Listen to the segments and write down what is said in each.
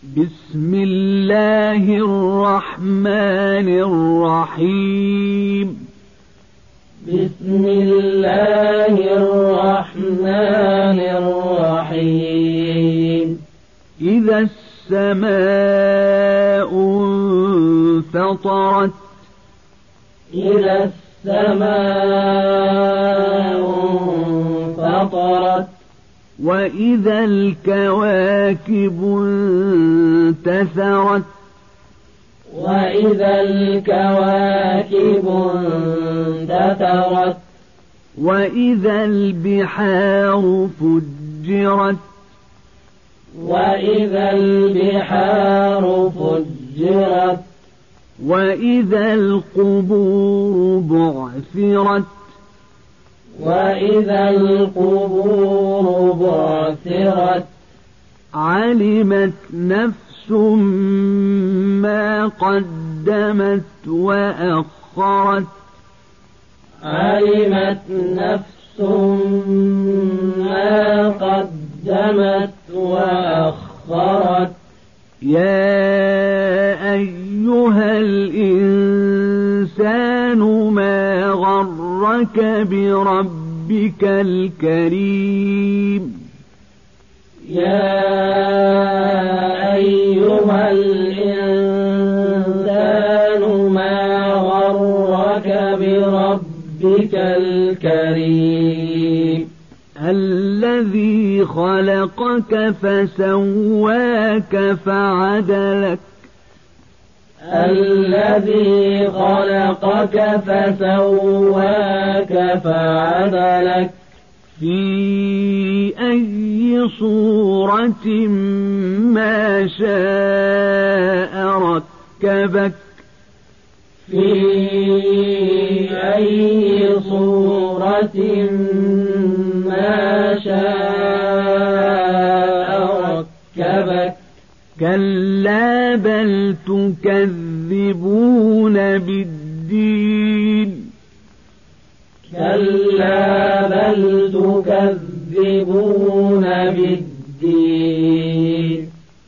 بسم الله الرحمن الرحيم. بسم الله الرحمن الرحيم. إذا السماء انفطرت إذا السماء انفطرت وإذا الكواكب انتثرت وإذا الكواكب انتثرت وإذا البحار فجرت وإذا البحار فجرت وإذا القبور بعثرت وإذا القبور بعثرت علمت نفس ما قدمت وأخرت علمت نفس ما قدمت وأخرت يا أيها الإنسان ما غرك بربك الكريم. يا أيها الإنسان ما غرك بربك الكريم؟ الذي خلقك فسواك فعدلك. الذي خلقك فسواك فعدلك. في أي صورة ما شاء ركبك؟ في أي صورة كلا بل تكذبون بالدين كلا بل تكذبون بالدين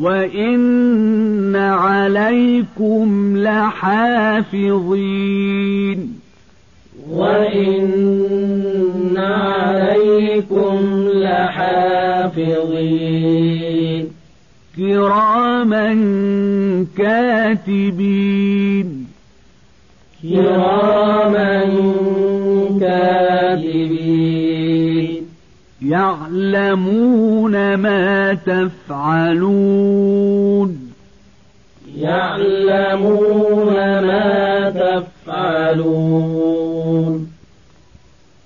وإن عليكم لحافظين وإن عليكم لحافظين كراما كاتبين كراما كاتبين يعلمون ما تفعلون يعلمون ما تفعلون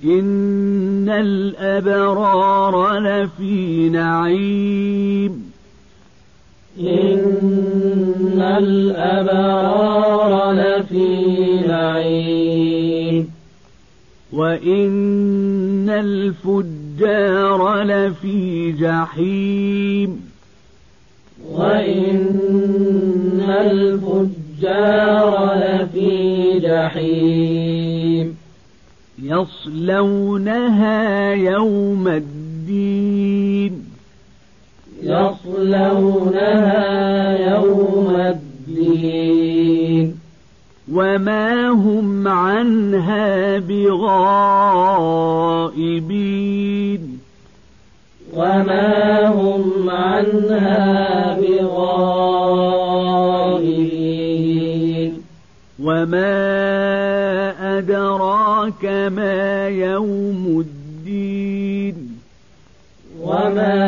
إن الأبرار لفي نعيم الأبرار لفي نعيم. وإن الفجار لفي جحيم. وإن الفجار لفي جحيم. يصلونها يوم الدين. يصلونها يوم وما هم عنها بغائبين وما هم عنها بغائبين وما أدراك ما يوم الدين وما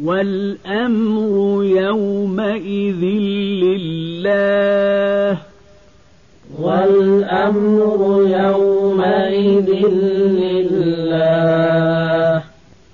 والأمر يومئذ لله. والأمر يومئذ لله.